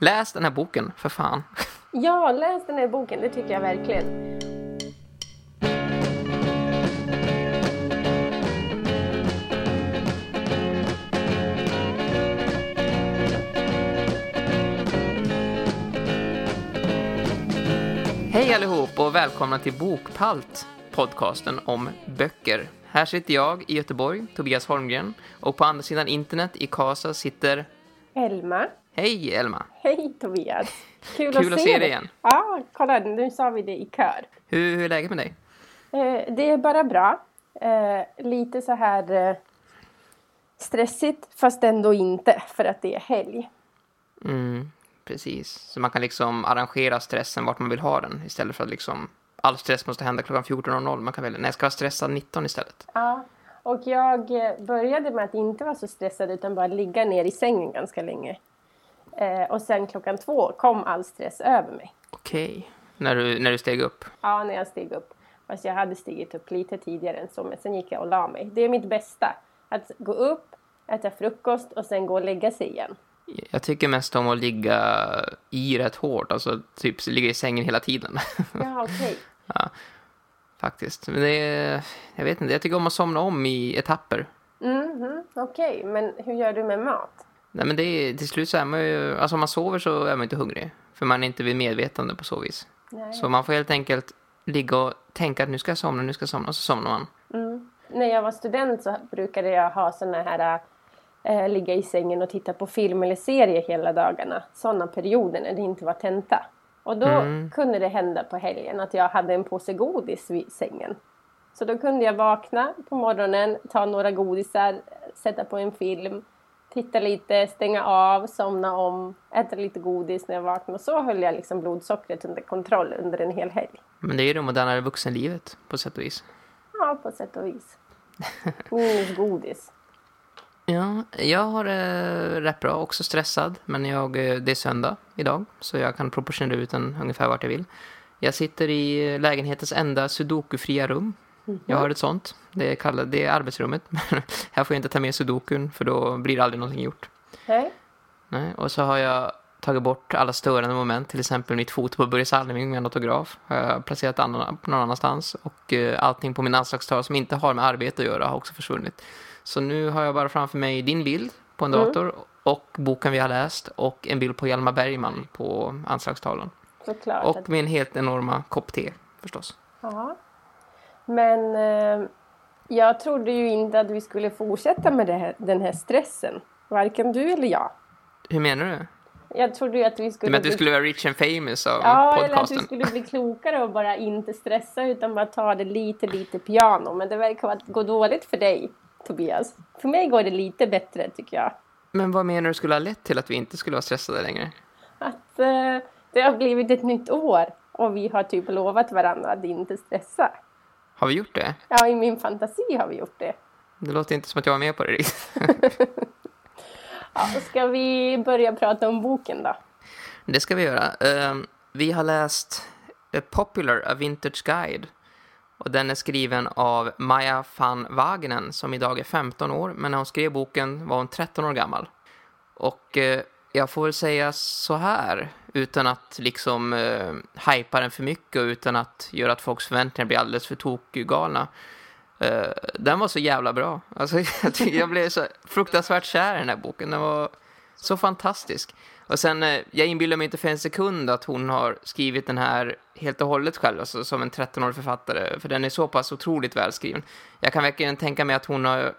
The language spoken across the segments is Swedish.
Läs den här boken, för fan. Ja, läs den här boken, det tycker jag verkligen. Hej allihop och välkomna till Bokpalt, podcasten om böcker. Här sitter jag i Göteborg, Tobias Holmgren, och på andra sidan internet i Kasa sitter... Elma. Hej Elma! Hej Tobias! Kul, Kul att se dig igen. Ja, kolla nu sa vi det i kör. Hur, hur är läget med dig? Eh, det är bara bra. Eh, lite så här eh, stressigt fast ändå inte för att det är helg. Mm, precis. Så man kan liksom arrangera stressen vart man vill ha den istället för att liksom all stress måste hända klockan 14.00. Man kan välja, nej jag ska vara stressad 19 istället. Ja, och jag började med att inte vara så stressad utan bara ligga ner i sängen ganska länge. Eh, och sen klockan två kom all stress över mig. Okej. Okay. När du, när du steg upp? Ja, när jag steg upp. Fast jag hade stigit upp lite tidigare än så, men sen gick jag och la mig. Det är mitt bästa. Att gå upp, äta frukost och sen gå och lägga sig igen. Jag tycker mest om att ligga i rätt hårt, alltså typ ligga i sängen hela tiden. Ja, okej. Okay. ja, faktiskt. Men är, jag vet inte, jag tycker om att somna om i etapper. Mm -hmm. Okej, okay. men hur gör du med mat? Nej men det är, till slut så är man ju, alltså om man sover så är man inte hungrig. För man är inte vid medvetande på så vis. Nej. Så man får helt enkelt ligga och tänka att nu ska jag somna, nu ska jag somna, och så somnar man. Mm. När jag var student så brukade jag ha såna här, äh, ligga i sängen och titta på film eller serie hela dagarna. Sådana perioder när det inte var tenta. Och då mm. kunde det hända på helgen att jag hade en påse godis vid sängen. Så då kunde jag vakna på morgonen, ta några godisar, sätta på en film titta lite, stänga av, somna om, äta lite godis när jag vaknade. Och så höll jag liksom blodsockret under kontroll under en hel helg. Men det är ju det modernare vuxenlivet på sätt och vis. Ja, på sätt och vis. Minus godis. Ja, jag har det eh, rätt bra, också stressad. Men jag, eh, det är söndag idag, så jag kan proportionera ut den ungefär vart jag vill. Jag sitter i lägenhetens enda sudoku-fria rum Mm. Jag har ett sånt. Det är, kallat, det är arbetsrummet. här får jag inte ta med sudokun för då blir det aldrig någonting gjort. Nej. Nej. Och så har jag tagit bort alla störande moment. Till exempel mitt foto på Börje Salming med en autograf. Har jag placerat annan, någon annanstans. Och allting på min anslagstavla som inte har med arbete att göra har också försvunnit. Så nu har jag bara framför mig din bild på en mm. dator. Mm. Och boken vi har läst. Och en bild på Hjalmar Bergman på anslagstavlan. Såklart. Och min helt enorma kopp te förstås. Ja. Men eh, jag trodde ju inte att vi skulle fortsätta med här, den här stressen. Varken du eller jag. Hur menar du? Jag trodde ju att vi skulle... Men att du skulle vara rich and famous av ja, podcasten. eller att vi skulle bli klokare och bara inte stressa utan bara ta det lite, lite piano. Men det verkar gå dåligt för dig, Tobias. För mig går det lite bättre, tycker jag. Men vad menar du skulle ha lett till att vi inte skulle vara stressade längre? Att eh, det har blivit ett nytt år och vi har typ lovat varandra att inte stressa. Har vi gjort det? Ja, i min fantasi har vi gjort det. Det låter inte som att jag var med på det ja, ska vi börja prata om boken då? Det ska vi göra. Uh, vi har läst A Popular, A Vintage Guide. Och den är skriven av Maja van Wagenen som idag är 15 år. Men när hon skrev boken var hon 13 år gammal. Och eh, jag får väl säga så här utan att liksom eh, hypa den för mycket och utan att göra att folks förväntningar blir alldeles för tokgalna. Eh, den var så jävla bra. Alltså, jag, jag blev så fruktansvärt kär i den här boken. Den var så fantastisk. Och sen, eh, jag inbillar mig inte för en sekund att hon har skrivit den här helt och hållet själv, alltså som en 13-årig författare. För den är så pass otroligt välskriven. Jag kan verkligen tänka mig att hon har,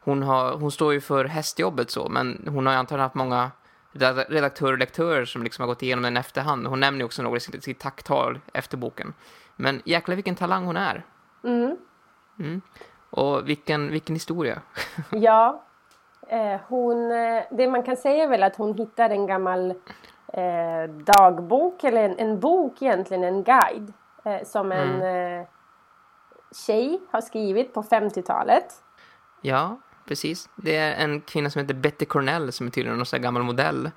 hon har, hon står ju för hästjobbet så, men hon har antagligen haft många redaktörer och lektörer som liksom har gått igenom den efterhand. Hon nämner också något i sitt, sitt tacktal efter boken. Men jäklar vilken talang hon är. Mm. Mm. Och vilken, vilken historia. ja. Eh, hon, eh, det man kan säga är väl att hon hittar en gammal eh, dagbok, eller en, en, bok egentligen, en guide. Eh, som en mm. eh, tjej har skrivit på 50-talet. Ja precis. Det är en kvinna som heter Betty Cornell som är tydligen någon sån gammal modell.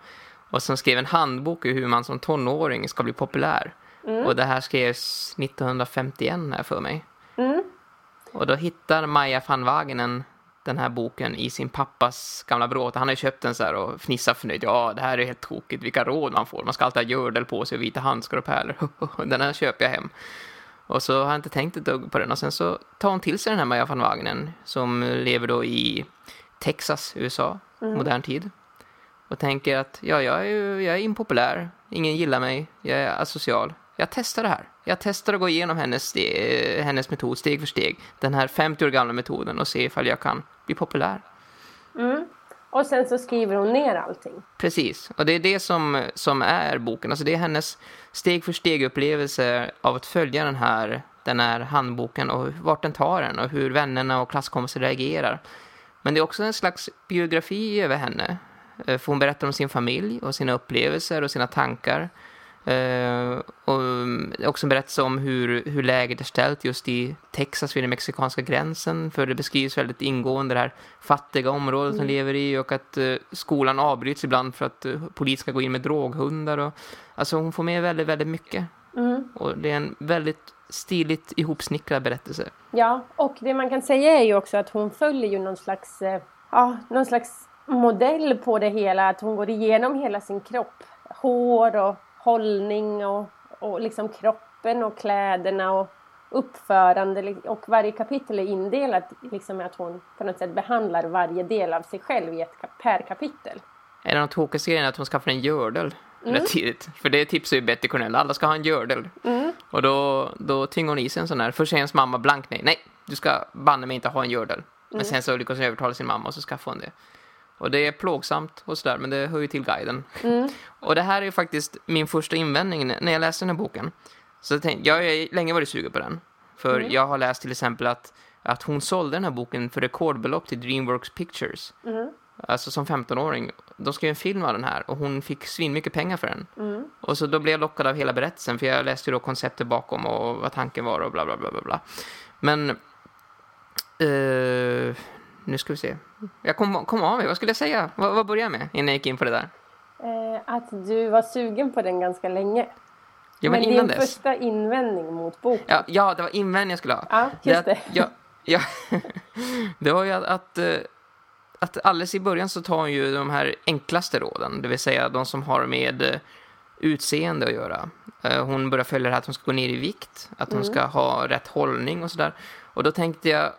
Och som skrev en handbok i hur man som tonåring ska bli populär. Mm. Och det här skrevs 1951 här för mig. Mm. Och då hittar Maja van Wagenen den här boken i sin pappas gamla bråte. Han har ju köpt den så här och fnissat förnöjt. Ja, det här är helt tokigt. Vilka råd man får. Man ska alltid ha gördel på sig och vita handskar och pärlor. den här köper jag hem. Och så har jag inte tänkt ett dugg på den. Och sen så tar hon till sig den här Maja van Wagenen som lever då i Texas, USA, mm. modern tid. Och tänker att ja, jag är, jag är impopulär. Ingen gillar mig. Jag är asocial. Jag testar det här. Jag testar att gå igenom hennes, hennes metod steg för steg. Den här 50 år gamla metoden och se ifall jag kan bli populär. Mm. Och sen så skriver hon ner allting. Precis, och det är det som, som är boken. Alltså det är hennes steg för steg upplevelse av att följa den här, den här handboken och vart den tar en och hur vännerna och klasskompisar reagerar. Men det är också en slags biografi över henne. Eh, för hon berättar om sin familj och sina upplevelser och sina tankar. Uh, och också en berättelse om hur, hur läget är ställt just i Texas vid den mexikanska gränsen. För det beskrivs väldigt ingående det här fattiga området mm. som lever i och att uh, skolan avbryts ibland för att uh, polis ska gå in med droghundar. Och, alltså hon får med väldigt, väldigt mycket. Mm. Och det är en väldigt stiligt ihopsnickrad berättelse. Ja, och det man kan säga är ju också att hon följer ju någon slags, ja, någon slags modell på det hela. Att hon går igenom hela sin kropp. Hår och hållning och, och liksom kroppen och kläderna och uppförande och varje kapitel är indelat liksom med att hon på något sätt behandlar varje del av sig själv i ett per kapitel. Är det något tråkigaste grejen att hon skaffar en gördel mm. rätt tidigt? För det tipsar ju Betty Cornell, alla ska ha en gördel. Mm. Och då, då tvingar hon i sig en sån här, först säger hennes mamma blank nej, nej, du ska banne mig inte ha en gördel. Men mm. sen så lyckas hon övertala sin mamma och så skaffar hon det. Och det är plågsamt och sådär, men det hör ju till guiden. Mm. Och det här är faktiskt min första invändning när jag läste den här boken. Så jag, tänkte, jag har länge varit sugen på den. För mm. jag har läst till exempel att, att hon sålde den här boken för rekordbelopp till Dreamworks Pictures. Mm. Alltså som 15-åring. De skrev en film av den här och hon fick svin mycket pengar för den. Mm. Och så då blev jag lockad av hela berättelsen för jag läste ju då konceptet bakom och vad tanken var och bla bla bla bla bla. Men uh, nu ska vi se. Jag kom, kom av mig. Vad skulle jag säga? Vad, vad började jag med innan jag gick in på det där? Eh, att du var sugen på den ganska länge. Ja, men, men din dess. första invändning mot boken. Ja, ja, det var invändning jag skulle ha. Ja, just det. det. ja, ja, det var ju att, att, eh, att alldeles i början så tar hon ju de här enklaste råden. Det vill säga de som har med eh, utseende att göra. Eh, hon börjar följa det här att hon ska gå ner i vikt. Att hon mm. ska ha rätt hållning och sådär. Och då tänkte jag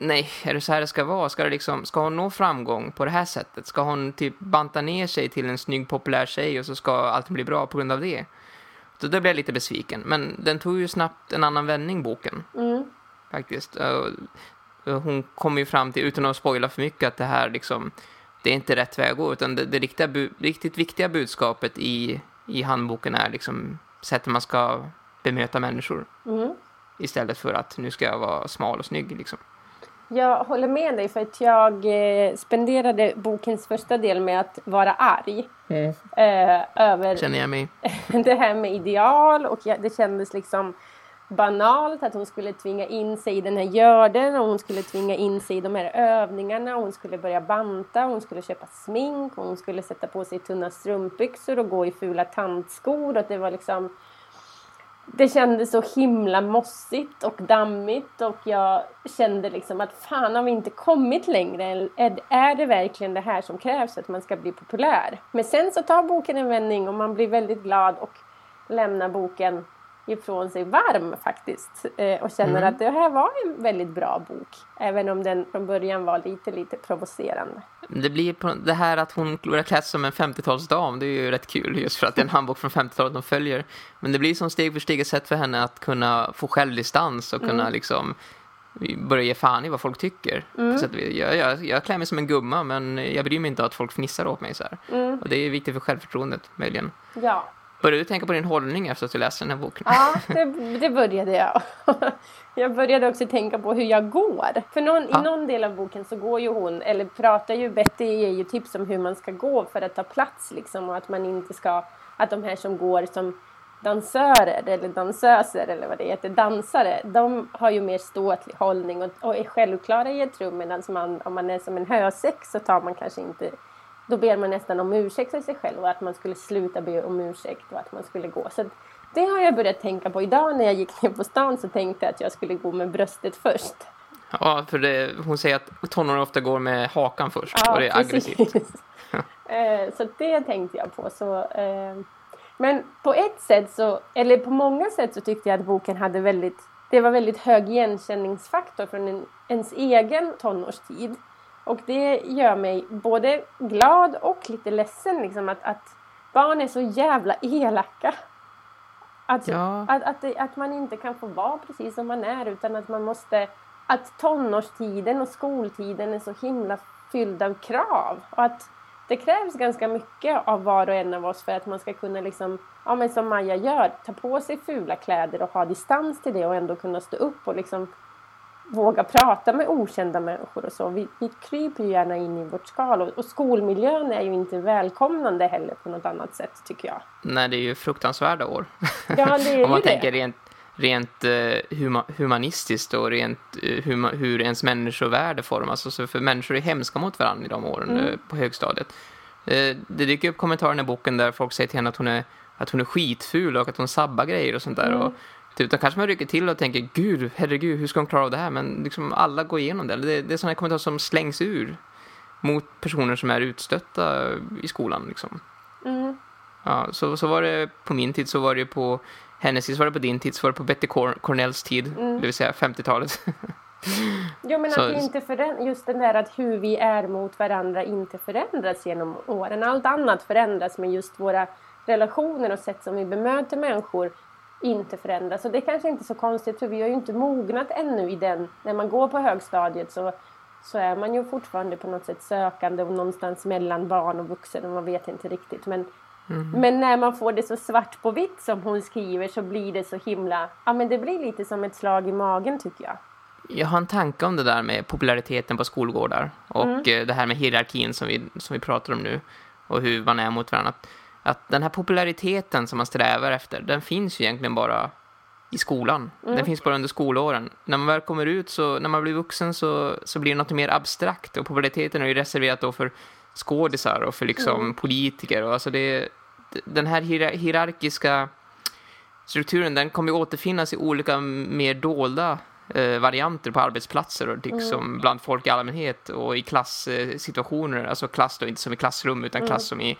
nej, är det så här det ska vara? Ska, det liksom, ska hon nå framgång på det här sättet? Ska hon typ banta ner sig till en snygg populär tjej och så ska allt bli bra på grund av det? Så då blev jag lite besviken. Men den tog ju snabbt en annan vändning, boken. Mm. Faktiskt. Hon kom ju fram till, utan att spoila för mycket, att det här liksom, det är inte rätt väg att gå. Utan det, det riktiga, riktigt viktiga budskapet i, i handboken är liksom sättet man ska bemöta människor. Mm. Istället för att nu ska jag vara smal och snygg liksom. Jag håller med dig för att jag eh, spenderade bokens första del med att vara arg. Mm. Eh, över Känner jag mig. det här med ideal och jag, det kändes liksom banalt att hon skulle tvinga in sig i den här görden och hon skulle tvinga in sig i de här övningarna och hon skulle börja banta och hon skulle köpa smink och hon skulle sätta på sig tunna strumpbyxor och gå i fula tantskor och det var liksom det kändes så himla mossigt och dammigt och jag kände liksom att fan har vi inte kommit längre? Är, är det verkligen det här som krävs för att man ska bli populär? Men sen så tar boken en vändning och man blir väldigt glad och lämnar boken ifrån sig varm faktiskt eh, och känner mm. att det här var en väldigt bra bok. Även om den från början var lite, lite provocerande. Det blir det här att hon börjar klä som en 50-talsdam, det är ju rätt kul just för att det är en handbok från 50-talet de följer. Men det blir som steg för steg ett sätt för henne att kunna få självdistans och kunna mm. liksom börja ge fan i vad folk tycker. Mm. Så jag, jag, jag klär mig som en gumma men jag bryr mig inte att folk fnissar åt mig så här. Mm. Och det är viktigt för självförtroendet möjligen. Ja, Började du tänka på din hållning efter att du läste den här boken? Ja, det, det började jag. Jag började också tänka på hur jag går. För någon, ja. i någon del av boken så går ju hon, eller pratar ju, Betty ger ju tips om hur man ska gå för att ta plats liksom och att man inte ska, att de här som går som dansörer eller dansöser eller vad det heter, dansare, de har ju mer ståtlig hållning och, och är självklara i ett rum medan man, om man är som en hösäck så tar man kanske inte då ber man nästan om ursäkt för sig själv och att man skulle sluta be om ursäkt och att man skulle gå. Så det har jag börjat tänka på. Idag när jag gick ner på stan så tänkte jag att jag skulle gå med bröstet först. Ja, för det, hon säger att tonåringar ofta går med hakan först ja, och det är precis. aggressivt. eh, så det tänkte jag på. Så, eh, men på ett sätt så, eller på många sätt så tyckte jag att boken hade väldigt, det var väldigt hög igenkänningsfaktor från en, ens egen tonårstid. Och det gör mig både glad och lite ledsen liksom att, att barn är så jävla elaka. Att, ja. att, att, det, att man inte kan få vara precis som man är utan att man måste att tonårstiden och skoltiden är så himla fylld av krav. Och att det krävs ganska mycket av var och en av oss för att man ska kunna liksom, ja men som Maja gör, ta på sig fula kläder och ha distans till det och ändå kunna stå upp och liksom våga prata med okända människor och så. Vi, vi kryper ju gärna in i vårt skal och, och, skolmiljön är ju inte välkomnande heller på något annat sätt tycker jag. Nej, det är ju fruktansvärda år. Ja, det är Om man ju tänker rent, rent uh, huma, humanistiskt och rent uh, huma, hur ens människovärde formas. Alltså, för människor är hemska mot varandra i de åren mm. uh, på högstadiet. det dyker upp kommentarer i boken där folk säger till henne att hon är att hon är skitful och att hon sabbar grejer och sånt där. Mm. Och Då kanske man rycker till och tänker, gud, herregud, hur ska hon klara av det här? Men liksom alla går igenom det. Det, det är sådana kommentarer som slängs ur mot personer som är utstötta i skolan. Liksom. Mm. Ja, så, så var det på min tid, så var det på hennes tid, så var det på din tid, så var det på Betty Cor Cornells tid, mm. det vill säga 50-talet. jo, men så, att inte föränd- just den där att hur vi är mot varandra inte förändras genom åren. Allt annat förändras, men just våra relationer och sätt som vi bemöter människor inte förändras. Och det är kanske inte är så konstigt för vi har ju inte mognat ännu i den. När man går på högstadiet så, så är man ju fortfarande på något sätt sökande och någonstans mellan barn och vuxen och man vet inte riktigt. Men, mm. men när man får det så svart på vitt som hon skriver så blir det så himla, ja men det blir lite som ett slag i magen tycker jag. Jag har en tanke om det där med populariteten på skolgårdar och mm. Det här med hierarkin som vi, som vi pratar om nu och hur man är mot varandra att den här populariteten som man strävar efter, den finns ju egentligen bara i skolan. Mm. Den finns bara under skolåren. När man väl kommer ut, så när man blir vuxen så, så blir det något mer abstrakt. Och populariteten är ju reserverat då för skådisar och för liksom mm. politiker. Och alltså det, den här hierarkiska strukturen den kommer återfinnas i olika mer dolda eh, varianter på arbetsplatser och liksom mm. bland folk i allmänhet och i klasssituationer. Alltså klass då, inte som i klassrum utan klass mm. som i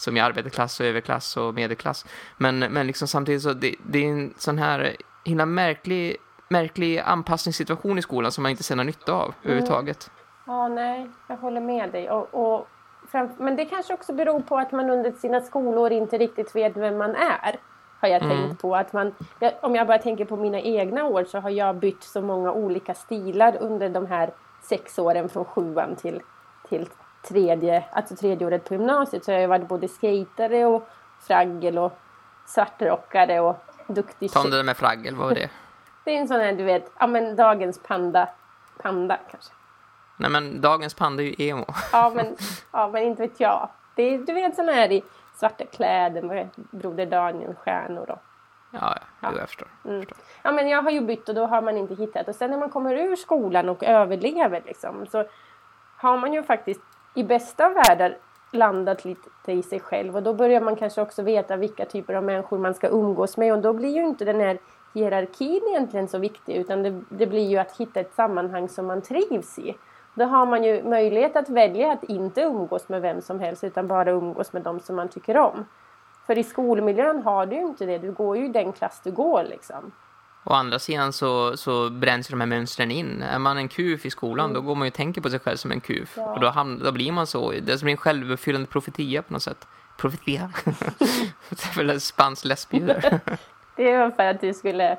som i arbetarklass och överklass och medelklass. Men, men liksom samtidigt så det, det är en sån här himla märklig, märklig anpassningssituation i skolan som man inte ser någon nytta av mm. överhuvudtaget. Ja, nej, jag håller med dig. Och, och men det kanske också beror på att man under sina skolår inte riktigt vet vem man är. Har jag mm. tänkt på. Att man, om jag bara tänker på mina egna år så har jag bytt så många olika stilar under de här sex åren från sjuan till, till tredje, alltså tredje året på gymnasiet så har jag varit både skatare och fraggel och svartrockare och duktig Ta det där med fraggel, vad var det? det är en sån här, du vet, ja men dagens panda, panda kanske. Nej men dagens panda är ju emo. ja men, ja men inte vet jag. Det är, du vet såna här i svarta kläder med Broder Daniel-stjärnor och Ja, ja. jag förstår. Mm. förstår. Ja, men jag har ju bytt och då har man inte hittat. Och sen när man kommer ur skolan och överlever liksom, så har man ju faktiskt i bästa av världar landat lite i sig själv och då börjar man kanske också veta vilka typer av människor man ska umgås med och då blir ju inte den här hierarkin egentligen så viktig utan det, det blir ju att hitta ett sammanhang som man trivs i. Då har man ju möjlighet att välja att inte umgås med vem som helst utan bara umgås med de som man tycker om. För i skolmiljön har du ju inte det, du går ju i den klass du går liksom. Å andra sidan så, så bränns de här mönstren in. Är man en kuf i skolan, mm. då går man ju och tänker på sig själv som en kuf. Ja. Och då, hamn, då blir man så. Det blir en självuppfyllande profetia på något sätt. Profetia? det är väl en spansk lesbjudare. det var för att du skulle...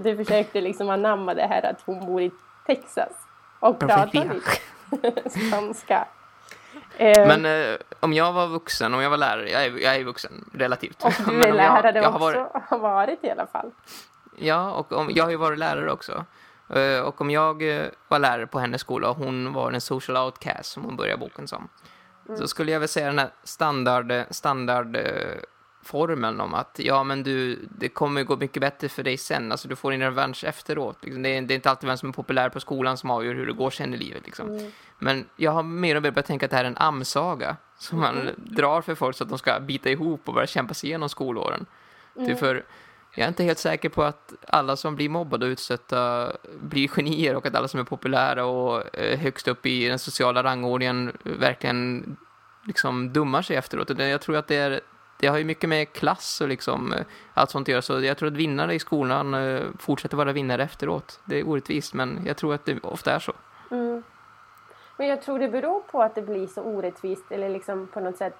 Du försökte liksom anamma det här att hon bor i Texas. Och pratar lite spanska. Eh. Men eh, om jag var vuxen, om jag var lärare, jag är, jag är vuxen relativt. Och du är lärare jag, jag också, har varit, har varit i alla fall. Ja, och om, jag har ju varit lärare också. Uh, och om jag uh, var lärare på hennes skola och hon var en social outcast som hon börjar boken som. Mm. Så skulle jag väl säga den här standard, standard uh, formeln om att ja men du, det kommer gå mycket bättre för dig sen. Alltså du får din revansch efteråt. Liksom. Det, är, det, är, inte alltid vem som är populär på skolan som avgör hur det går sen i livet. Liksom. Mm. Men jag har mer och mer börjat tänka att det här är en amsaga som man mm. drar för folk så att de ska bita ihop och börja kämpa sig igenom skolåren. Mm. Typ för jag är inte helt säker på att alla som blir mobbade och utstötta blir genier och att alla som är populära och eh, högst upp i den sociala rangordningen verkligen liksom dummar sig efteråt. Jag tror att det är det har ju mycket med klass och liksom eh, allt sånt att göra. Så jag tror att vinnare i skolan eh, fortsätter vara vinnare efteråt. Det är orättvist, men jag tror att det ofta är så. Mm. Men jag tror det beror på att det blir så orättvist eller liksom på något sätt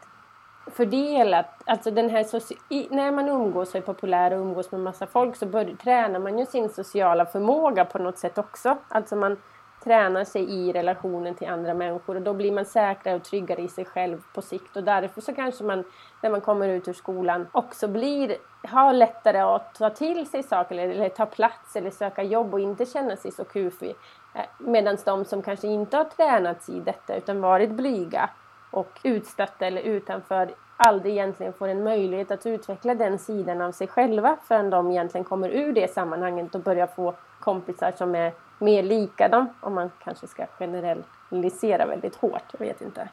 fördelat. Alltså den här soci- när man umgås och är populär och umgås med massa folk så bör, tränar man ju sin sociala förmåga på något sätt också. Alltså man tränar sig i relationen till andra människor och då blir man säkrare och tryggare i sig själv på sikt och därför så kanske man när man kommer ut ur skolan också blir, har lättare att ta till sig saker eller, eller ta plats eller söka jobb och inte känna sig så kufig. Eh, Medan de som kanske inte har tränats i detta utan varit blyga och utstötta eller utanför aldrig egentligen får en möjlighet att utveckla den sidan av sig själva förrän de egentligen kommer ur det sammanhanget och börjar få kompisar som är mer lika dem. Om man kanske ska generalisera väldigt hårt, jag vet inte.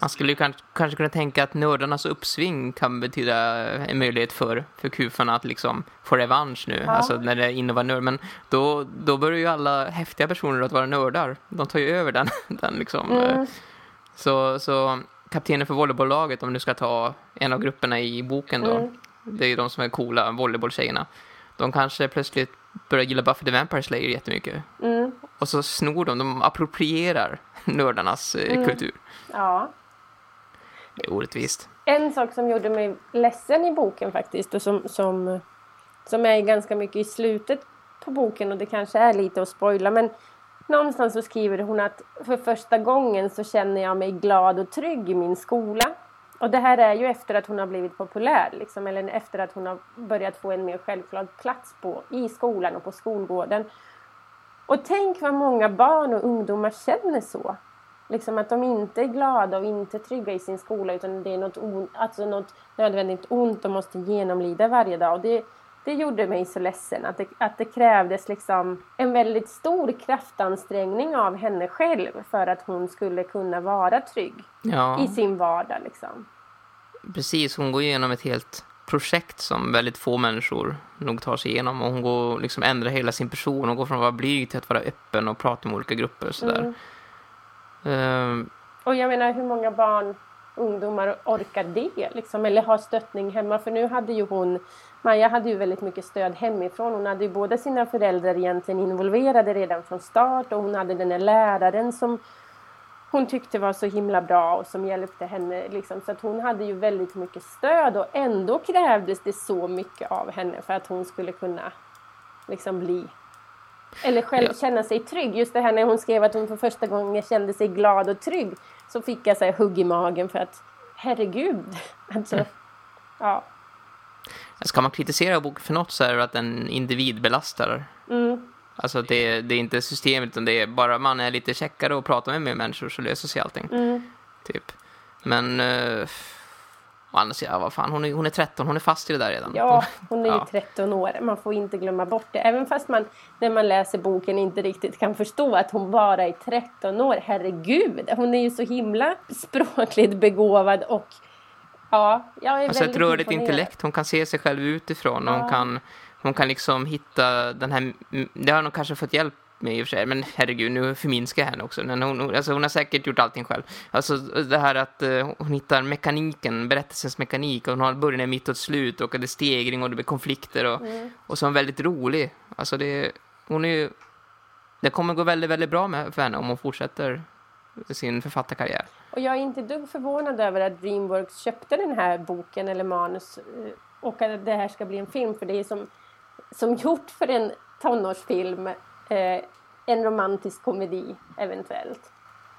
Man skulle ju kanske, kanske kunna tänka att nördarnas uppsving kan betyda en möjlighet för, för kufarna att liksom få revansch nu. Ja. Alltså när det är inne nörd. Men då, då börjar ju alla häftiga personer att vara nördar. De tar ju över den. den liksom. Mm. Så, så kaptenen för volleybolllaget, om du ska ta en av grupperna i boken då. Mm. Det är ju de som är coola volleybolltjejerna. De kanske plötsligt börjar gilla Buffy the Vampire Slayer jättemycket. Mm. Och så snor de, de approprierar nördarnas eh, mm. kultur. Ja. Det är orättvist. En sak som gjorde mig ledsen i boken faktiskt och som, som, som är ganska mycket i slutet på boken och det kanske är lite att spoila men någonstans så skriver hon att för första gången så känner jag mig glad och trygg i min skola. Och det här är ju efter att hon har blivit populär, liksom, eller efter att hon har börjat få en mer självklar plats på, i skolan och på skolgården. Och tänk vad många barn och ungdomar känner så. Liksom att de inte är glada och inte trygga i sin skola utan det är något, on, alltså något nödvändigt ont de måste genomlida varje dag. Och det, det gjorde mig så ledsen att det, att det krävdes liksom en väldigt stor kraftansträngning av henne själv för att hon skulle kunna vara trygg ja. i sin vardag. Liksom. Precis, hon går igenom ett helt projekt som väldigt få människor nog tar sig igenom och hon går liksom ändrar hela sin person och går från att vara blyg till att vara öppen och prata med olika grupper och sådär. Mm. Uh, och jag menar hur många barn, ungdomar orkar det liksom, eller har stöttning hemma för nu hade ju hon Maja hade ju väldigt mycket stöd hemifrån. Hon hade ju båda sina föräldrar egentligen involverade redan från start och hon hade den här läraren som hon tyckte var så himla bra och som hjälpte henne. Liksom. Så att hon hade ju väldigt mycket stöd och ändå krävdes det så mycket av henne för att hon skulle kunna liksom bli eller själv känna sig trygg. Just det här när hon skrev att hon för första gången kände sig glad och trygg så fick jag så här, hugg i magen för att herregud, alltså, ja. Ska man kritisera boken för något så är det att den individbelastar. Mm. Alltså det, det är inte systemet utan det är bara man är lite checkare och pratar med mer människor så löser sig allting. Mm. Typ. Men uh, annars, ja, vad fan, hon är, hon är 13, hon är fast i det där redan. Ja, hon är ju ja. 13 år. Man får inte glömma bort det. Även fast man när man läser boken inte riktigt kan förstå att hon bara är 13 år. Herregud, hon är ju så himla språkligt begåvad och Ja, jag är alltså ett rörligt intellekt. Hon kan se sig själv utifrån. Ja. Hon, kan, hon kan liksom hitta den här... Det har hon kanske fått hjälp med i och för sig. Men herregud, nu förminskar jag henne också. Men hon, alltså hon har säkert gjort allting själv. Alltså det här att uh, hon hittar mekaniken, berättelsens mekanik. Och hon har början, mitt och slut. Och det är stegring och det blir konflikter. Och, mm. och så är hon väldigt rolig. Alltså det, hon är. Det kommer gå väldigt, väldigt bra med, för henne om hon fortsätter sin författarkarriär. Och jag är inte dugg förvånad över att Dreamworks köpte den här boken eller manus eh, och att det här ska bli en film för det är som, som gjort för en tonårsfilm eh, en romantisk komedi eventuellt.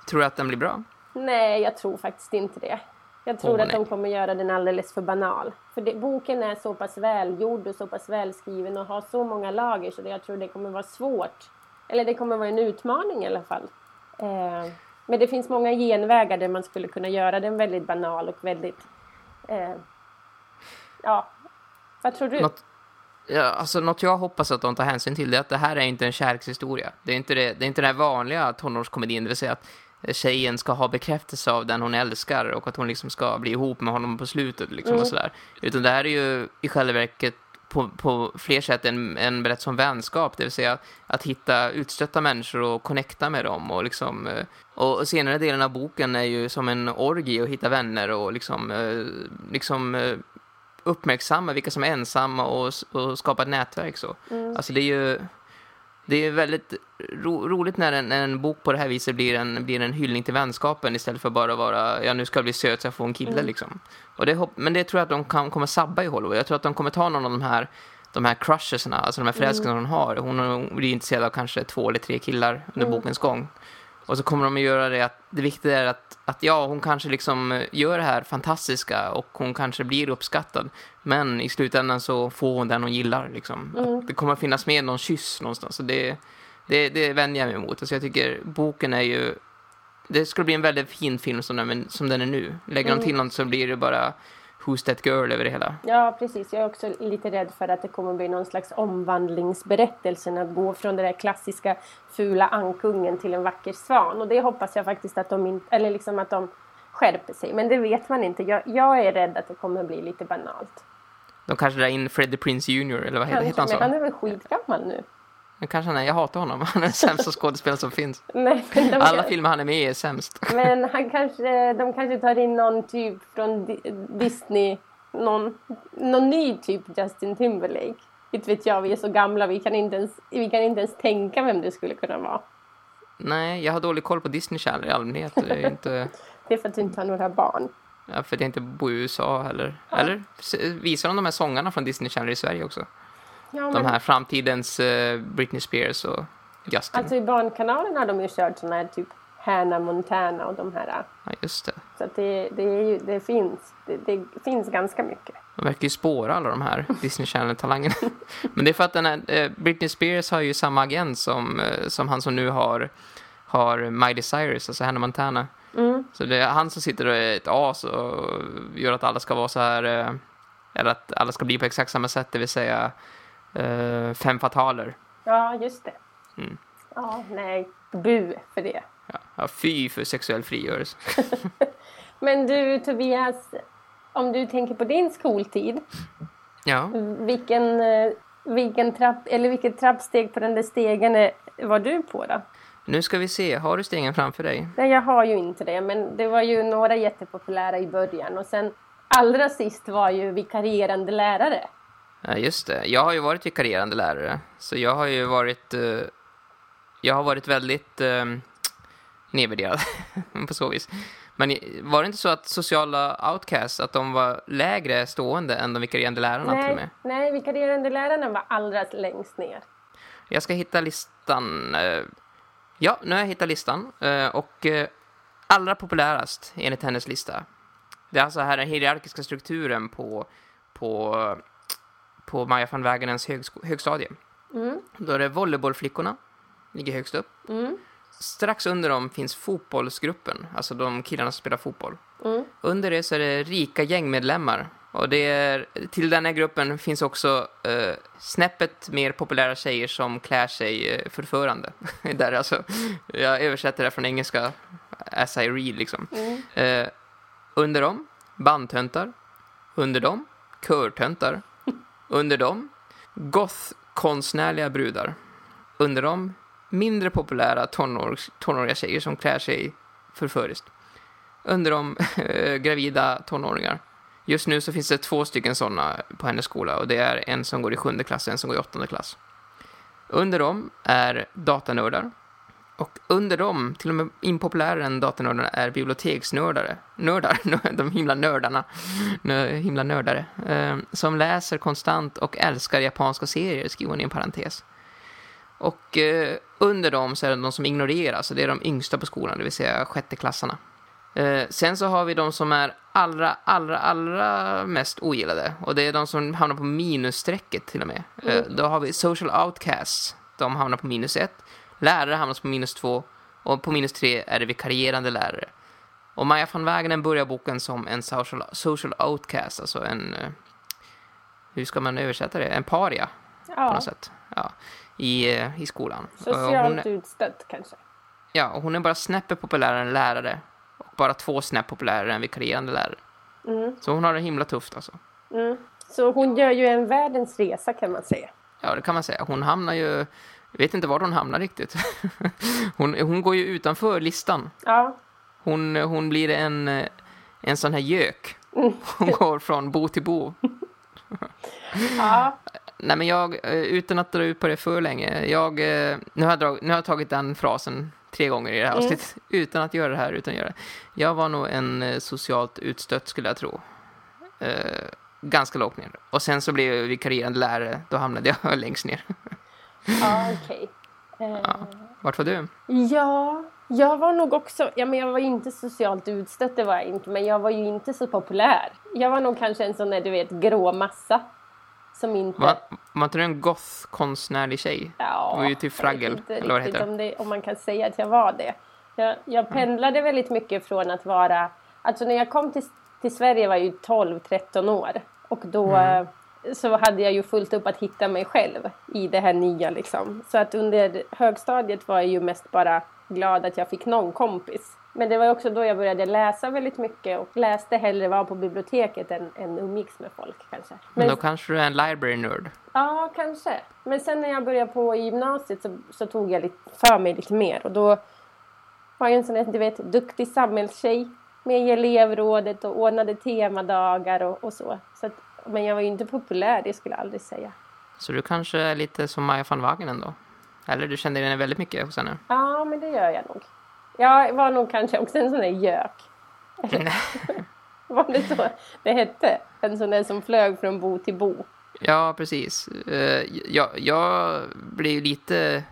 Tror du att den blir bra? Nej, jag tror faktiskt inte det. Jag tror oh, att de kommer göra den alldeles för banal. För det, boken är så pass välgjord och så pass välskriven och har så många lager så det, jag tror det kommer vara svårt. Eller det kommer vara en utmaning i alla fall. Eh, men det finns många genvägar där man skulle kunna göra den väldigt banal och väldigt... Eh, ja, vad tror du? Något, ja, alltså, något jag hoppas att de tar hänsyn till är att det här är inte en kärlekshistoria. Det är inte, det, det är inte den här vanliga tonårskomedin, det vill säga att tjejen ska ha bekräftelse av den hon älskar och att hon liksom ska bli ihop med honom på slutet liksom, mm. och sådär. Utan det här är ju i själva verket på, på fler sätt än, än berättelse om vänskap, det vill säga att hitta utstötta människor och connecta med dem och liksom eh, och senare delen av boken är ju som en orgie att hitta vänner och liksom, eh, liksom eh, uppmärksamma vilka som är ensamma och, och skapa ett nätverk så. Mm. Alltså det är ju det är väldigt ro, roligt när en, en, bok på det här viset blir en, blir en hyllning till vänskapen istället för bara vara, ja nu ska jag bli söt så jag får en kille mm. liksom. Och det, men det tror jag att de kan, kommer sabba i Hollywood. Jag tror att de kommer ta någon av de här de här crushesna, alltså de här förälskelserna mm. hon har. Hon blir intresserad av kanske två eller tre killar under mm. bokens gång. Och så kommer de att göra det att det viktiga är att, att ja, hon kanske liksom gör det här fantastiska och hon kanske blir uppskattad. Men i slutändan så får hon den hon gillar liksom. Mm. Det kommer att finnas med någon kyss någonstans. Så det, det, det vänder jag mig emot. Alltså jag tycker boken är ju... Det skulle bli en väldigt fin film som den, som den är nu. Lägger mm. de till något så blir det bara Who's That Girl över det hela. Ja, precis. Jag är också lite rädd för att det kommer bli någon slags omvandlingsberättelse. Att gå från den där klassiska fula ankungen till en vacker svan. Och det hoppas jag faktiskt att de, in, eller liksom att de skärper sig. Men det vet man inte. Jag, jag är rädd att det kommer bli lite banalt. De kanske drar in Freddie Prince Jr. eller vad heter, heter han så? Men han är väl skitgammal nu? Men kanske han är. Jag hatar honom. Han är den sämsta skådespelaren som finns. De Alla filmer han är med i är sämst. Men han kanske, de kanske tar in någon typ från Disney. Någon, någon ny typ Justin Timberlake. Inte vet jag, vi är så gamla. Vi kan, inte ens, vi kan inte ens tänka vem det skulle kunna vara. Nej, jag har dålig koll på Disney Channel i allmänhet. Det är, inte... det är för att du inte har några barn. Ja, för att jag inte bor i USA heller. Ja. Eller visar de de här sångarna från Disney Channel i Sverige också? Ja, men... De här framtidens uh, Britney Spears och Justin. Alltså i Barnkanalen har de ju kört sådana här typ Hannah Montana och de här. Ja, just det. Så det, det, ju, det, finns, det, det, finns ganska mycket. De verkar ju spåra alla de här Disney Channel-talangerna. Men det är för att den här, eh, Britney Spears har ju samma agent som, eh, som han som nu har, har Miley Cyrus, alltså Hannah Montana. Mm. Så det är han som sitter och är ett as och gör att alla ska vara så här, eh, eller att alla ska bli på exakt samma sätt, det vill säga uh, fem fataler. Ja, just det. Mm. Ja, nej, bu för det. Ja, ja fy för sexuell frigörelse. Men du Tobias, om du tänker på din skoltid. Ja. Vilken, eh, vilken trapp, eller vilket trappsteg på den där stegen var du på då? Nu ska vi se, har du stegen framför dig? Nej, jag har ju inte det, men det var ju några jättepopulära i början och sen allra sist var ju vikarierande lärare. Ja, just det. Jag har ju varit vikarierande lärare. Så jag har ju varit... Uh, jag har varit väldigt uh, nedvärderad på så vis. Men var det inte så att sociala outcasts, att de var lägre stående än de vikarierande lärarna nej, till och med? Nej, vikarierande lärarna var allra längst ner. Jag ska hitta listan. Uh, ja, nu har jag hittat listan. och allra populärast enligt hennes lista. Det är alltså här den hierarkiska strukturen på, på på Maja van Wagenens högstadie. Mm. Då är det volleybollflickorna, ligger högst upp. Mm. Strax under dem finns fotbollsgruppen, alltså de killarna som spelar fotboll. Mm. Under det så är det rika gängmedlemmar. Och det är, till den här gruppen finns också uh, snäppet mer populära tjejer som klär sig uh, förförande. Där alltså, jag översätter det från engelska as I read liksom. Uh, under dem, bandtöntar. Under dem, körtöntar. Under dem goth-konstnärliga brudar. Under dem mindre populära tonåriga tjejer som klär sig förföriskt. Under dem gravida tonåringar. Just nu så finns det två stycken sådana på hennes skola och det är en som går i sjunde klass och en som går i åttonde klass. Under dem är datanördar och under dem, till och med impopulärare än datanördarna, är biblioteksnördare. Nördar, de himla nördarna. Himla nördare. Eh, som läser konstant och älskar japanska serier, skriver hon i en parentes. Och eh, under dem så är det de som ignoreras, och det är de yngsta på skolan, det vill säga sjätteklassarna. Eh, sen så har vi de som är allra, allra, allra mest ogillade. Och det är de som hamnar på minusstrecket till och med. Mm. Då har vi social outcasts. De hamnar på minus ett. Lärare hamnar på minus två och på minus tre är det vikarierande lärare. Och Maja van Wagenen börjar boken som en social, social outcast, alltså en... Eh, hur ska man översätta det? En paria, ja. på något sätt. Ja, i, eh, i skolan. Socialt utstött, kanske. Ja, och hon är bara snäppet populärare än lärare. Och bara två snäpp populärare än vikarierande lärare. Mm. Så hon har det himla tufft, alltså. Mm. Så hon gör ju en världens resa kan man säga. Ja, det kan man säga. Hon hamnar ju... Jag vet inte var hon hamnar riktigt. hon, hon går ju utanför listan. Ja. Hon, hon blir en, en sån här gök. Hon går från bo till bo. ja. Nej, men jag, eh, utan att dra ut på det för länge, jag, eh, nu, har jag drag, nu har jag tagit den frasen tre gånger i det här mm. avsnittet, utan att göra det här, utan att göra det. Jag var nog en eh, socialt utstött, skulle jag tro. Eh, ganska lågt ner. Och sen så blev jag vikarierande lärare, då hamnade jag längst ner. Ja, okej. Okay. Eh. Ja. Vart var du? Ja, jag var nog också, ja men jag var ju inte socialt utstött, det var jag inte, men jag var ju inte så populär. Jag var nog kanske en sån där, du vet, grå massa. Som inte... Var, var inte du en goth-konstnärlig tjej? Ja, du var ju typ Fraggel, eller vad det heter. Om, det, om man kan säga att jag var det. Jag, jag pendlade mm. väldigt mycket från att vara, alltså när jag kom till, till Sverige var jag ju 12-13 år. Och då mm. Så hade jag ju fullt upp att hitta mig själv i det här nya liksom. Så att under högstadiet var jag ju mest bara glad att jag fick någon kompis. Men det var också då jag började läsa väldigt mycket och läste hellre var på biblioteket än, än umgicks med folk kanske. Men då kanske du är en library nerd? Ja, kanske. Men sen när jag började på gymnasiet så, så tog jag lite, för mig lite mer och då var jag en sån där, du vet, duktig samhällstjej med i elevrådet och ordnade temadagar och, och så. så men jag var ju inte populär, det skulle jag aldrig säga. Så du kanske är lite som Maja van Wagen ändå? Eller du kände henne väldigt mycket hos henne? Ja, men det gör jag nog. Jag var nog kanske också en sån där gök. var det så det hette? En sån där som flög från bo till bo. Ja, precis. Uh, jag, jag blev lite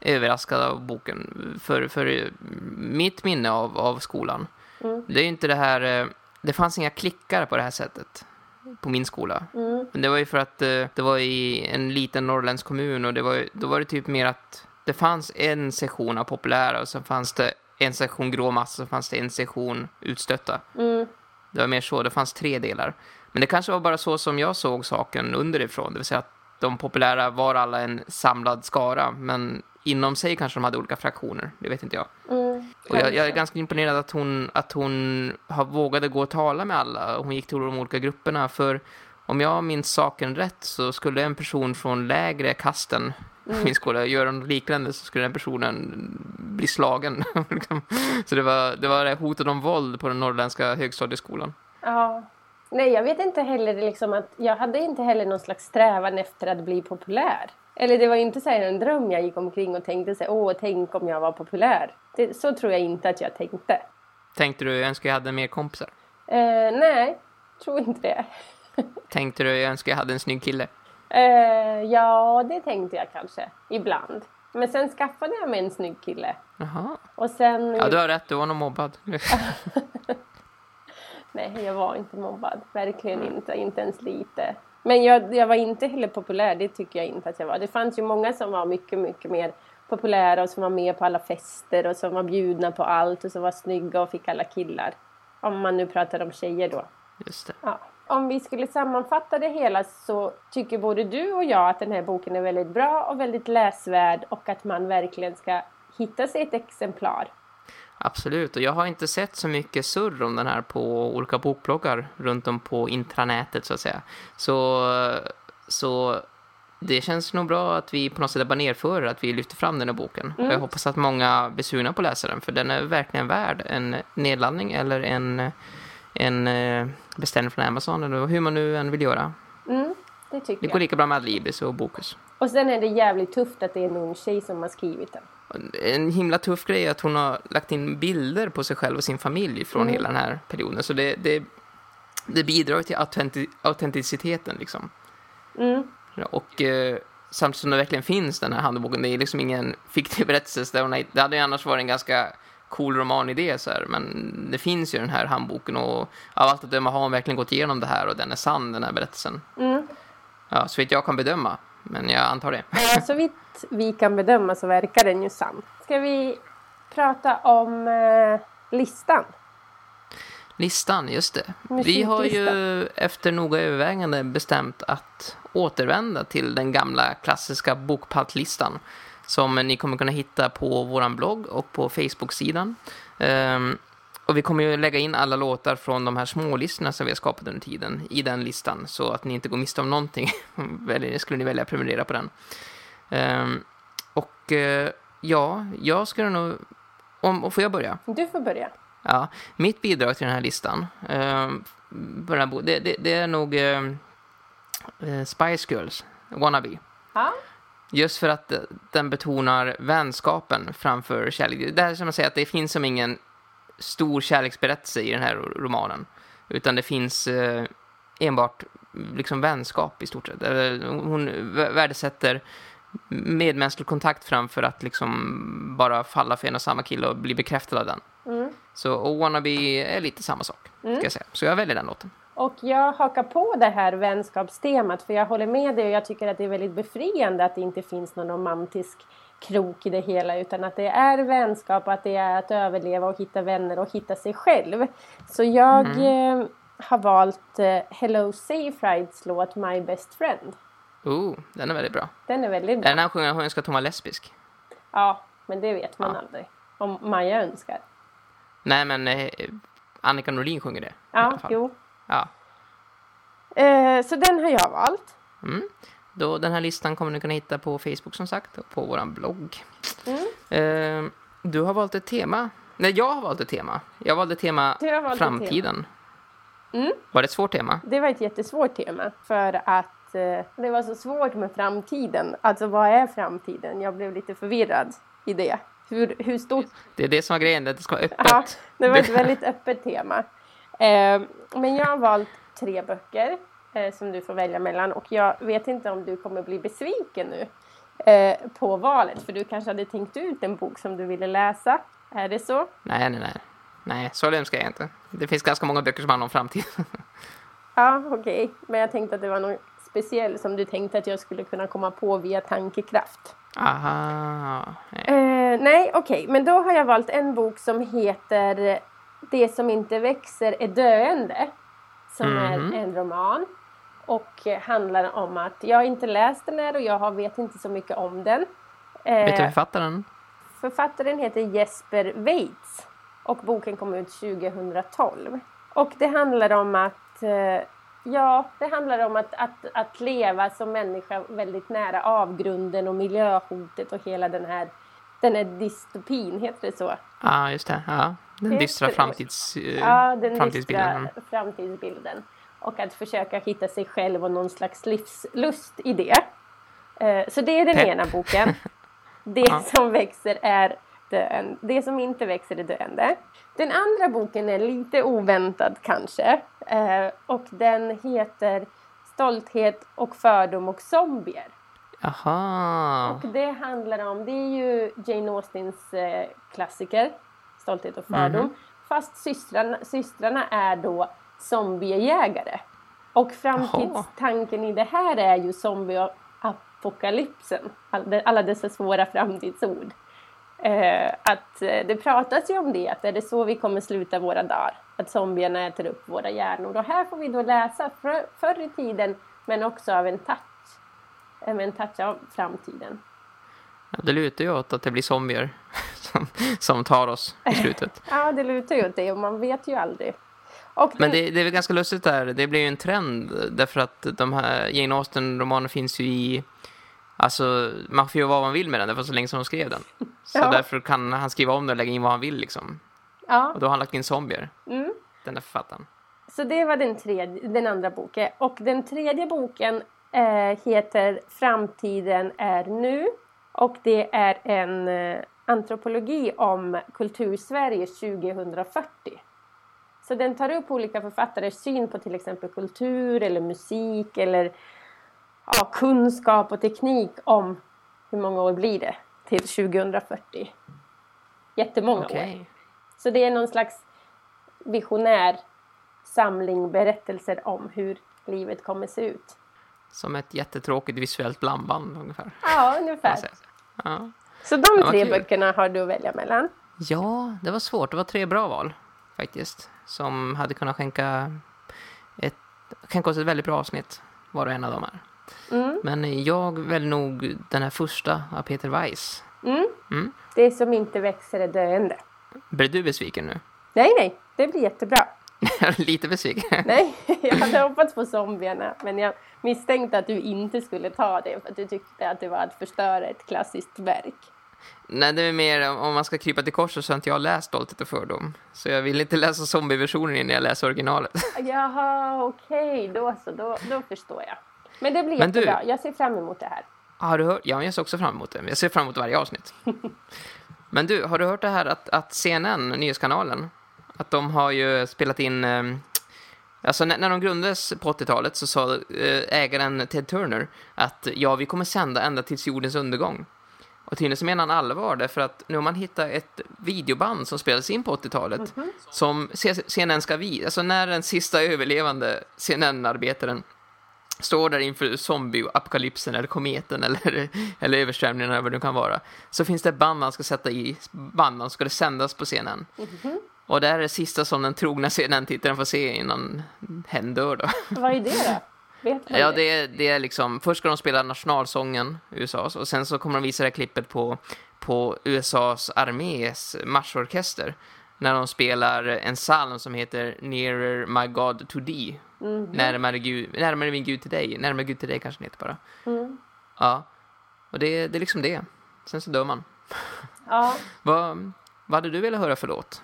överraskad av boken. För, för mitt minne av, av skolan. Mm. Det är inte det här... Eh, det fanns inga klickar på det här sättet på min skola. Mm. Men det var ju för att uh, det var i en liten norrländsk kommun och det var, då var det typ mer att det fanns en sektion av populära och så fanns det en sektion grå massa så fanns det en sektion utstötta. Mm. Det var mer så, det fanns tre delar. Men det kanske var bara så som jag såg saken underifrån. Det vill säga att de populära var alla en samlad skara. Men inom sig kanske de hade olika fraktioner. Det vet inte jag. Mm, och jag, jag, är ganska imponerad att hon, att hon har vågade gå och tala med alla. Hon gick till de olika grupperna. För om jag minns saken rätt så skulle en person från lägre kasten mm. min skola göra något liknande så skulle den personen bli slagen. så det var, det var hotet om våld på den norrländska högstadieskolan. Ja. Nej, jag vet inte heller liksom att jag hade inte heller någon slags strävan efter att bli populär. Eller det var inte så en dröm jag gick omkring och tänkte sig, åh, tänk om jag var populär. Det, så tror jag inte att jag tänkte. Tänkte du, jag önskar jag hade mer kompisar? Eh, nej, tror inte det. tänkte du, jag önskar jag hade en snygg kille? Eh, ja, det tänkte jag kanske. Ibland. Men sen skaffade jag mig en snygg kille. Jaha. Och sen... Ja, du har rätt. Du var nog mobbad. Nej, jag var inte mobbad. Verkligen inte. Inte ens lite. Men jag, jag var inte heller populär. Det tycker jag inte att jag var. Det fanns ju många som var mycket, mycket mer populära och som var med på alla fester och som var bjudna på allt och som var snygga och fick alla killar. Om man nu pratar om tjejer då. Just det. Ja om vi skulle sammanfatta det hela så tycker både du och jag att den här boken är väldigt bra och väldigt läsvärd och att man verkligen ska hitta sig ett exemplar. Absolut, och jag har inte sett så mycket surr om den här på olika bokbloggar runt om på intranätet så att säga. Så, så det känns nog bra att vi på något sätt är banerför att vi lyfter fram den här boken. Mm. Jag hoppas att många blir sugna på att läsa den för den är verkligen värd en nedladdning eller en en eh, beställning från Amazon eller hur man nu än vill göra. Mm, det tycker Det går lika bra med Adlibris och Bokus. Och sen är det jävligt tufft att det är en ung tjej som har skrivit den. En himla tuff grej är att hon har lagt in bilder på sig själv och sin familj från mm. hela den här perioden. Så det, det, det bidrar till autenti autenticiteten liksom. Mm. Och eh, samtidigt som det verkligen finns den här handboken, det är liksom ingen fiktiv berättelse. Det hade ju annars varit en ganska cool romanidé så här, men det finns ju den här handboken och av allt att döma har hon verkligen gått igenom det här och den är sann, den här berättelsen. Mm. Ja, så vitt jag kan bedöma, men jag antar det. Ja, så vitt vi kan bedöma så verkar den ju sann. Ska vi prata om eh, listan? Listan, just det. Vi har ju efter noga övervägande bestämt att återvända till den gamla klassiska bokpaltlistan som ni kommer kunna hitta på vår blogg och på Facebook-sidan. Um, och vi kommer ju lägga in alla låtar från de här smålistorna som vi har skapat under tiden i den listan så att ni inte går miste om någonting. Skulle ni välja att prenumerera på den. Um, och uh, ja, jag skulle nog... Om, får jag börja? Du får börja. Ja, mitt bidrag till den här listan uh, det, det, det, är nog uh, Spice Girls, Wannabe. Ja. Just för att den betonar vänskapen framför kärlek. Det är som att säga att det finns som ingen stor kärleksberättelse i den här romanen. Utan det finns eh, enbart liksom vänskap i stort sett. Hon värdesätter medmänsklig kontakt framför att liksom bara falla för en och samma kille och bli bekräftad av den. Mm. Så Wannabe är lite samma sak, mm. ska jag säga. Så jag väljer den låten. Och jag hakar på det här vänskapstemat för jag håller med dig och jag tycker att det är väldigt befriande att det inte finns någon romantisk krok i det hela utan att det är vänskap och att det är att överleva och hitta vänner och hitta sig själv. Så jag mm. eh, har valt eh, Hello Rides låt My Best Friend. Oh, den är väldigt bra. Den är väldigt bra. Är den här sjunger hon önskar att hon var lesbisk? Ja, men det vet man ja. aldrig. Om Maja önskar. Nej, men eh, Annika Norlin sjunger det. Ja, jo. Ja. Eh, så den har jag valt. Mm. Då, den här listan kommer ni kunna hitta på Facebook som sagt och på vår blogg. Mm. Eh, du har valt ett tema. Nej, jag har valt ett tema. Jag valde tema valt framtiden. Tema. Mm. Var det ett svårt tema? Det var ett jättesvårt tema för att eh, det var så svårt med framtiden. Alltså vad är framtiden? Jag blev lite förvirrad i det. Hur, hur stort... Det är det som var grejen, det ska vara öppet. Ja, det var ett väldigt öppet tema. Eh, men jag har valt tre böcker eh, som du får välja mellan och jag vet inte om du kommer bli besviken nu eh, på valet för du kanske hade tänkt ut en bok som du ville läsa. Är det så? Nej, nej, nej. Nej, så lömsk är jag inte. Det finns ganska många böcker som handlar om framtiden. ja, okej. Okay. Men jag tänkte att det var något speciellt som du tänkte att jag skulle kunna komma på via tankekraft. Aha. Nej, eh, nej okej. Okay. Men då har jag valt en bok som heter Det som inte växer är döende. Som mm är en roman och handlar om att jag har inte läst den här och jag vet inte så mycket om den. Vet du eh, författaren? Författaren heter Jesper Weitz och boken kom ut 2012. Och det handlar om att eh, Ja, det handlar om att, att, att leva som människa väldigt nära avgrunden och miljöhotet och hela den här, den här dystopin, heter det så? Ja, ah, just det. Ja. Den dystra framtids, ja, den framtidsbilden. Dystra framtidsbilden och att försöka hitta sig själv och någon slags livslust i det. Eh, så det är den Pepp. ena boken. Det ja. som växer är döende. Det som inte växer är döende. Den andra boken är lite oväntad kanske eh, och den heter Stolthet och fördom och zombier. Aha. Och det handlar om, det är ju Jane Austins eh, klassiker Stolthet och fördom. Mm. Fast systrarna, systrarna är då zombiejägare. Och framtidstanken i det här är ju zombieapokalypsen. Alla dessa svåra framtidsord. Eh, att eh, det pratas ju om det, att är det så vi kommer sluta våra dagar? Att zombierna äter upp våra hjärnor. Och här får vi då läsa för, förr i tiden, men också av en touch. Med en touch av framtiden. Ja, det lutar ju åt att det blir zombier som, som tar oss i slutet. ja, det lutar ju åt det och man vet ju aldrig. Men det, det, är väl ganska lustigt där. Det blir ju en trend därför att de här Jane Austen-romanerna finns ju i... Alltså, man får ju vad man vill med den. Det var så länge som de skrev den. Så ja. därför kan han skriva om den och lägga in vad han vill liksom. Ja. Och då har han lagt in zombier. Mm. Den där författaren. Så det var den, tredje, den andra boken. Och den tredje boken eh, heter Framtiden är nu. Och det är en eh, antropologi om kultursverige 2040. Så den tar upp olika författares syn på till exempel kultur eller musik eller ja, kunskap och teknik om hur många år blir det till 2040. Jättemånga okay. år. Så det är någon slags visionär samling berättelser om hur livet kommer se ut. Som ett jättetråkigt visuellt blandband ungefär. Ja, ungefär. Ja. Så de tre böckerna har du att välja mellan? Ja, det var svårt. Det var tre bra val faktiskt som hade kunnat skänka, ett, skänka oss ett väldigt bra avsnitt, var och en av dem är. Mm. Men jag väljer nog den här första av Peter Weiss. Mm. Mm. Det som inte växer är döende. Blir du besviken nu? Nej, nej, det blir jättebra. Lite besviken. Nej, jag hade hoppats på zombierna men jag misstänkte att du inte skulle ta det för att du tyckte att det var att förstöra ett klassiskt verk. Nej, det är mer om man ska krypa till korset så har inte jag läst Stolthet och fördom. Så jag vill inte läsa zombieversionen innan jag läser originalet. Jaha, okej, okay. då så, då, då förstår jag. Men det blir Men jättebra, jag ser fram emot det här. Har du hört? Ja, jag ser också fram emot det. Jag ser fram emot varje avsnitt. Men du, har du hört det här att, att CNN, nyhetskanalen, att de har ju spelat in... Eh, alltså när, när de grundades på 80-talet så sa eh, ägaren Ted Turner att ja, vi kommer sända ända tills jordens undergång. Och tydligen så menar han allvar därför att nu har man hittat ett videoband som spelades in på 80-talet mm -hmm. som CNN ska visa. Alltså när den sista överlevande CNN-arbetaren står där inför zombie-apokalypsen eller kometen eller, eller översvämningen eller vad det kan vara så finns det ett band man ska sätta i band ska det sändas på scenen. Mm -hmm. Och det är det sista som den trogna CNN-tittaren får se innan hen dör då. Vad är det då? ja, det är, det är liksom, först ska de spela nationalsången, USAs, och sen så kommer de visa det här klippet på, på USAs armés marschorkester när de spelar en psalm som heter Nearer my God to thee. Mm närmare, Gud, närmare min Gud till dig. Närmare Gud till dig kanske den heter bara. Mm. Ja, och det, det är liksom det. Sen så dör man. Ja. vad, vad hade du velat höra för låt?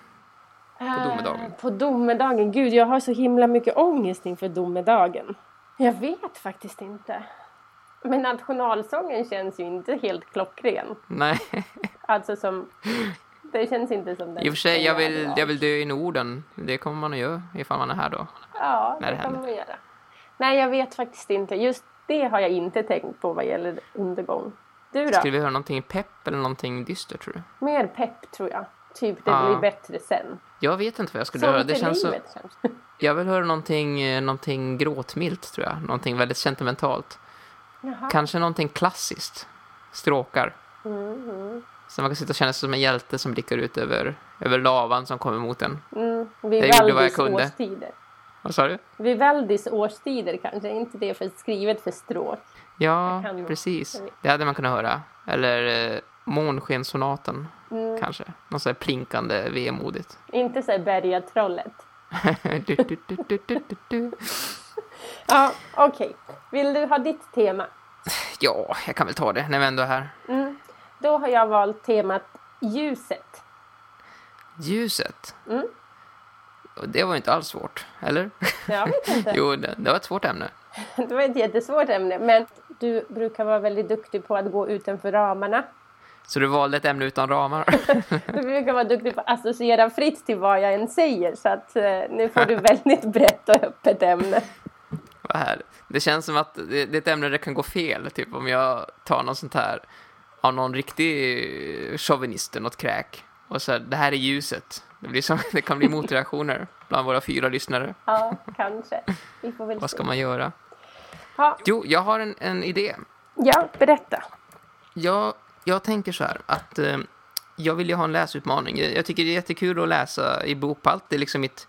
På eh, domedagen? på domedagen? Gud, jag har så himla mycket ångest inför domedagen. Jag vet faktiskt inte. Men nationalsången känns ju inte helt klockren. Nej. Alltså som... Det känns inte som den. I och för sig, jag vill, jag vill dö i Norden. Det kommer man att göra ifall man är här då. Ja, det, det kommer man göra. Nej, jag vet faktiskt inte. Just det har jag inte tänkt på vad gäller undergång. Du då? Skulle vi höra någonting pepp eller någonting dystert tror du? Mer pepp tror jag. Typ det ja. blir bättre sen. Jag vet inte vad jag skulle höra. Det känns så... Jag vill höra någonting, eh, någonting gråtmilt tror jag. Någonting väldigt sentimentalt. Jaha. Kanske någonting klassiskt. Stråkar. Mm, Så man kan sitta och känna sig som en hjälte som blickar ut över, över lavan som kommer mot en. Mm, vid jag gjorde vad jag kunde. årstider. Vad sa du? Vid Valdis årstider kanske, inte det för skrivet för stråk. Ja, precis. Det hade man kunnat höra. Eller eh, Månskensonaten, mm. kanske. Något så här plinkande vemodigt. Inte så bergatrollet. ja, okej. Okay. Vill du ha ditt tema? Ja, jag kan väl ta det när vi ändå är här. Mm. Då har jag valt temat ljuset. Ljuset? Mm. Det var inte alls svårt, eller? Jag vet inte. jo, det, det var ett svårt ämne. det var ett jättesvårt ämne, men du brukar vara väldigt duktig på att gå utanför ramarna. Så du valde ett ämne utan ramar? du brukar vara duktig på att associera fritt till vad jag än säger. Så att eh, nu får du väldigt brett och öppet ämne. Vad här. Det känns som att det, det är ett ämne där det kan gå fel. Typ om jag tar något sånt här av någon riktig chauvinist, något kräk. Och så här, det här är ljuset. Det, blir som, det kan bli motreaktioner bland våra fyra lyssnare. Ja, kanske. Vi får väl Vad ska man göra? Ha. Jo, jag har en, en idé. Ja, berätta. Jag jag tänker så här att eh, jag vill ju ha en läsutmaning. Jag, jag, tycker det är jättekul att läsa i Bokpalt. Det är liksom mitt,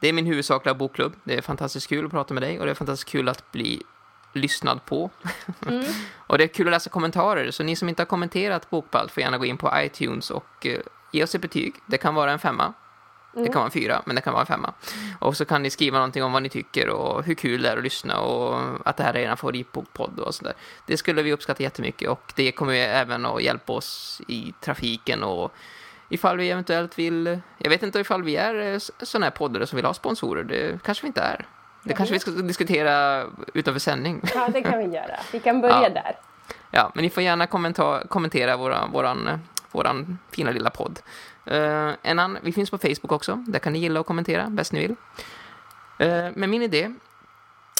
det är min huvudsakliga bokklubb. Det är fantastiskt kul att prata med dig och det är fantastiskt kul att bli lyssnad på. Mm. och det är kul att läsa kommentarer. Så ni som inte har kommenterat Bokpalt får gärna gå in på iTunes och eh, ge oss ett betyg. Det kan vara en femma. Mm. Det kan vara en fyra, men det kan vara en femma. Och så kan ni skriva någonting om vad ni tycker och hur kul det är att lyssna och att det här är er favoritpodd och sådär. Det skulle vi uppskatta jättemycket och det kommer även att hjälpa oss i trafiken och ifall vi eventuellt vill... Jag vet inte ifall vi är eh, sådana här poddare som vill ha sponsorer. Det kanske vi inte är. Det kanske vi ska diskutera utanför sändning. Ja, det kan vi göra. Vi kan börja ja. där. Ja, men ni får gärna kommentera våran, våran, våran fina lilla podd. Uh, en annan, vi finns på Facebook också. Där kan ni gilla och kommentera bäst ni vill. Uh, men min idé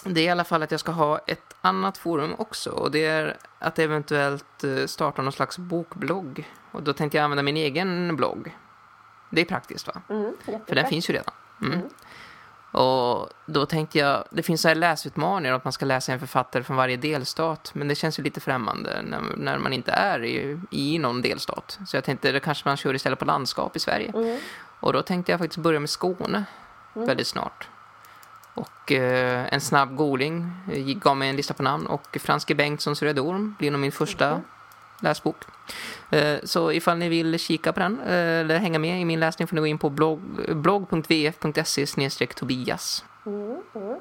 det är i alla fall att jag ska ha ett annat forum också. Och det är att eventuellt eh, starta någon slags bokblogg. Och då tänkte jag använda min egen blogg. Det är praktiskt va? Mm, För den finns ju redan. Mm. Mm. Och då tänkte jag, det finns så här läsutmaningar att man ska läsa en författare från varje delstat. Men det känns ju lite främmande när, när man inte är i, i någon delstat. Så jag tänkte, det kanske man kör istället på landskap i Sverige. Mm. Och då tänkte jag faktiskt börja med Skåne mm. väldigt snart. Och eh, en snabb googling gav mig en lista på namn. Och Franske Bengtssons Röd Orm blir nog min första, mm. Läsbok. Eh, så ifall ni vill kika på den eh, eller hänga med i min läsning får ni gå in på blogg, blogg.vf.se Tobias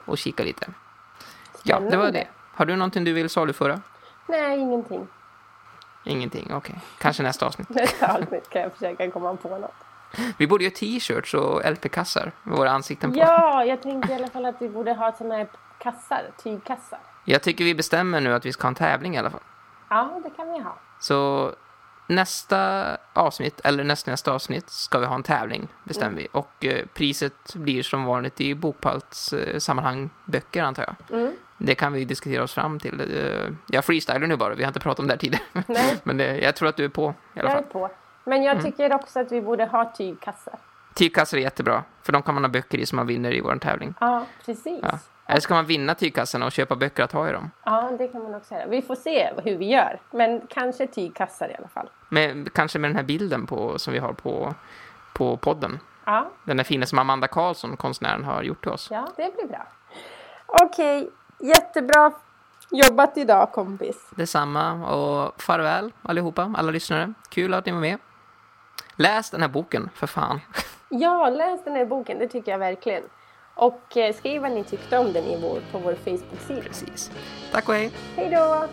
och kika lite. Ja, det var det. Har du någonting du vill saluföra? Nej, ingenting. Ingenting, okej. Kanske nästa avsnitt. Nästa avsnitt kan jag försöka komma på något. Vi borde göra t-shirts och LP-kassar med våra ansikten på. Ja, jag tänkte i alla fall att vi borde ha såna här kassar, tygkassar. Jag tycker vi bestämmer nu att vi ska ha en tävling i alla fall. Ja, det kan vi ha. Så nästa avsnitt, eller nästa, nästa avsnitt, ska vi ha en tävling, bestämmer vi. Och eh, priset blir som vanligt i Bokpalts eh, sammanhang böcker, antar jag. Mm. Det kan vi diskutera oss fram till. Eh, jag freestylar nu bara, vi har inte pratat om det här tidigare. Nej. Men det, jag tror att du är på i alla Jag är fall. på. Men jag tycker också att vi borde ha tygkassar. Tygkassar är jättebra, för de kan man ha böcker i som man vinner i vår tävling. Ja, precis. Ja. Eller ska man vinna tygkassarna och köpa böcker att ha i dem? Ja, det kan man också göra. Vi får se hur vi gör. Men kanske tygkassar i alla fall. Med, kanske med den här bilden på, som vi har på, på podden. Ja, Den där fina som Amanda Karlsson, konstnären, har gjort till oss. ja det blir bra. Okej, jättebra jobbat idag kompis. Detsamma och farväl allihopa, alla lyssnare. Kul att ni var med. Läs den här boken, för fan. Ja, läs den här boken, det tycker jag verkligen. Och eh, skriv vad ni tyckte om den i vår, på vår Facebook-sida. Precis. Tack och hej. Hej då!